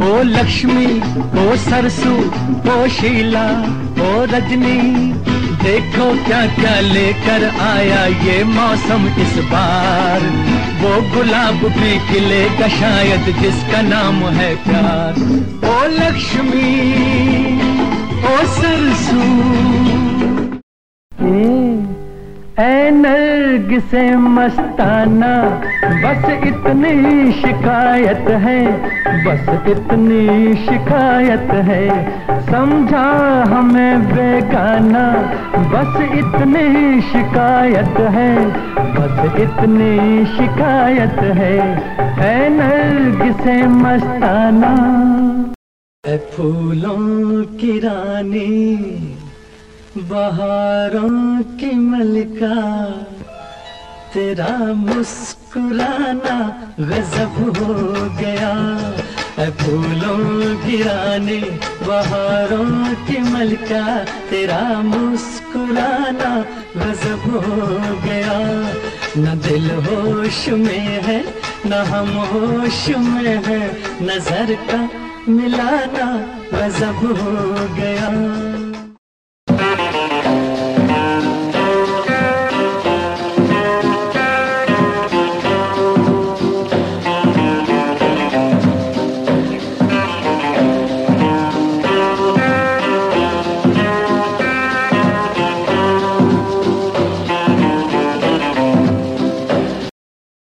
ओ लक्ष्मी, ओ सरसू, ओ शीला, ओ रजनी, देखो क्या क्या लेकर आया ये मौसम इस बार। वो गुलाब भी खिलेगा शायद, जिसका नाम है प्यार। ओ लक्ष्मी, ओ सरसू नर्ग से मस्ताना, बस इतनी शिकायत है, बस इतनी शिकायत है। समझा हमें बेगाना, बस इतनी शिकायत है, बस इतनी शिकायत है। नर्ग से मस्ताना। फूलों की रानी बहारों की मलिका, तेरा मुस्कुराना गजब हो गया। फूलों की रानी, बहारों की मलिका, तेरा मुस्कुराना गजब हो गया। न दिल होश में है, न हम होश में है, नज़र का मिलाना गजब हो गया।